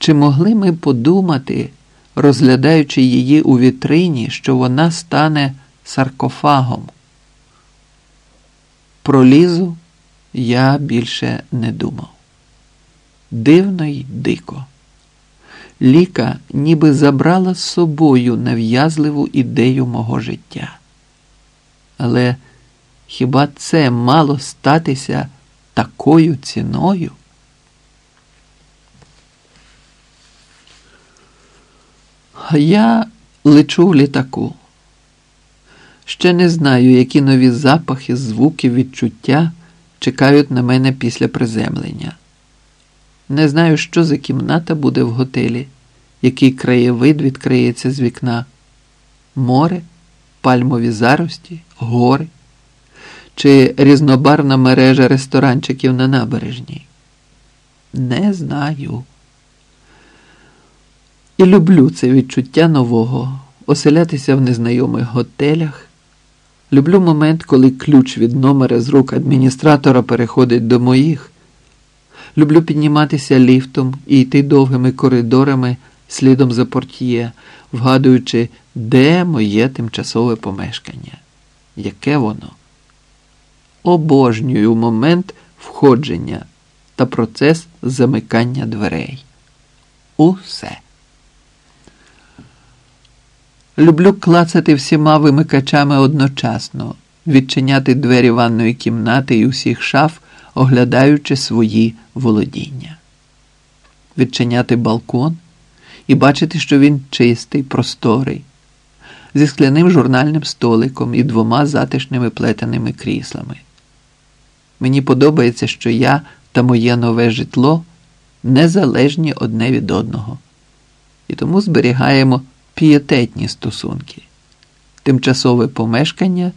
Чи могли ми подумати, розглядаючи її у вітрині, що вона стане саркофагом? Про лізу я більше не думав. Дивно й дико. Ліка ніби забрала з собою нав'язливу ідею мого життя. Але хіба це мало статися такою ціною? Я лечу в літаку. Ще не знаю, які нові запахи, звуки, відчуття чекають на мене після приземлення. Не знаю, що за кімната буде в готелі, який краєвид відкриється з вікна, море, пальмові зарості, гори чи різнобарна мережа ресторанчиків на набережній. Не знаю. І люблю це відчуття нового, оселятися в незнайомих готелях. Люблю момент, коли ключ від номера з рук адміністратора переходить до моїх. Люблю підніматися ліфтом і йти довгими коридорами слідом за портьє, вгадуючи, де моє тимчасове помешкання. Яке воно? Обожнюю момент входження та процес замикання дверей. Усе. Люблю клацати всіма вимикачами одночасно, відчиняти двері ванної кімнати і усіх шаф, оглядаючи свої володіння, відчиняти балкон і бачити, що він чистий, просторий, зі скляним журнальним столиком і двома затишними плетеними кріслами. Мені подобається, що я та моє нове житло незалежні одне від одного, і тому зберігаємо пієтетні стосунки, тимчасове помешкання,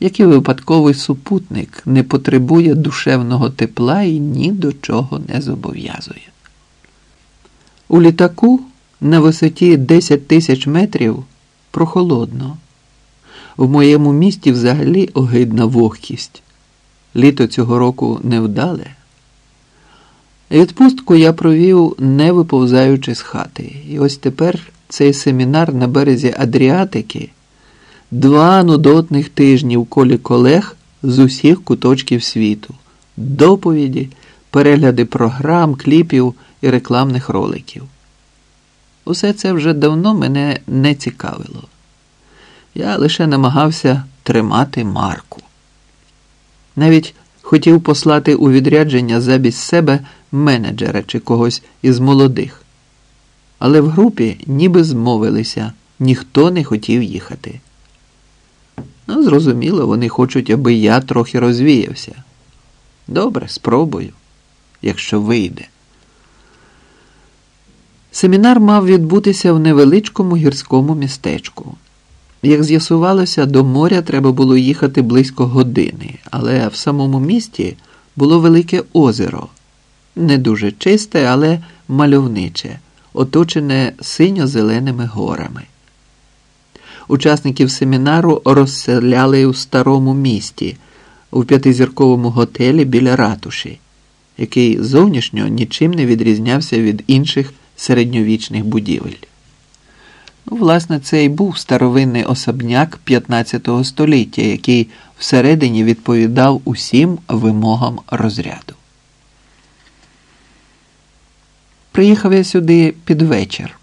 як і випадковий супутник, не потребує душевного тепла і ні до чого не зобов'язує. У літаку на висоті 10 тисяч метрів прохолодно. В моєму місті взагалі огидна вогкість. Літо цього року невдале. Відпустку я провів, не виповзаючи з хати, і ось тепер цей семінар на березі Адріатики, два нудотних тижні в колі колег з усіх куточків світу, доповіді, перегляди програм, кліпів і рекламних роликів. Усе це вже давно мене не цікавило. Я лише намагався тримати марку. Навіть хотів послати у відрядження замість себе менеджера чи когось із молодих. Але в групі ніби змовилися, ніхто не хотів їхати. Ну, зрозуміло, вони хочуть, аби я трохи розвіявся. Добре, спробую, якщо вийде. Семінар мав відбутися в невеличкому гірському містечку. Як з'ясувалося, до моря треба було їхати близько години, але в самому місті було велике озеро, не дуже чисте, але мальовниче, оточене синьо-зеленими горами. Учасників семінару розселяли у старому місті, у п'ятизірковому готелі біля ратуші, який зовнішньо нічим не відрізнявся від інших середньовічних будівель. Ну, власне, це і був старовинний особняк 15 століття, який всередині відповідав усім вимогам розряду. Приїхав я сюди під вечір.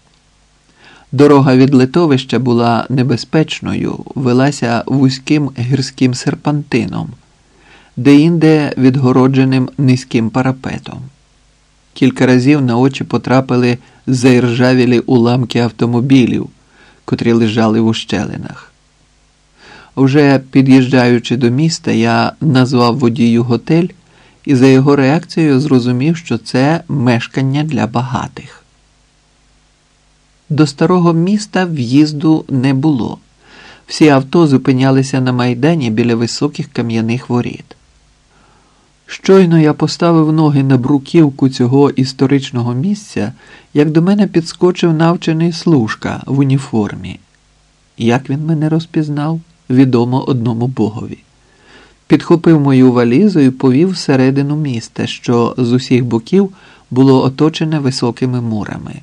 Дорога від литовища була небезпечною, велася вузьким гірським серпантином, де-інде відгородженим низьким парапетом. Кілька разів на очі потрапили заіржавілі уламки автомобілів, котрі лежали в ущелинах. Вже під'їжджаючи до міста, я назвав водію готель і за його реакцією зрозумів, що це мешкання для багатих. До старого міста в'їзду не було. Всі авто зупинялися на майдані біля високих кам'яних воріт. Щойно я поставив ноги на бруківку цього історичного місця, як до мене підскочив навчений служка в уніформі. Як він мене розпізнав, відомо одному богові. Підхопив мою валізу і повів всередину міста, що з усіх боків було оточене високими мурами.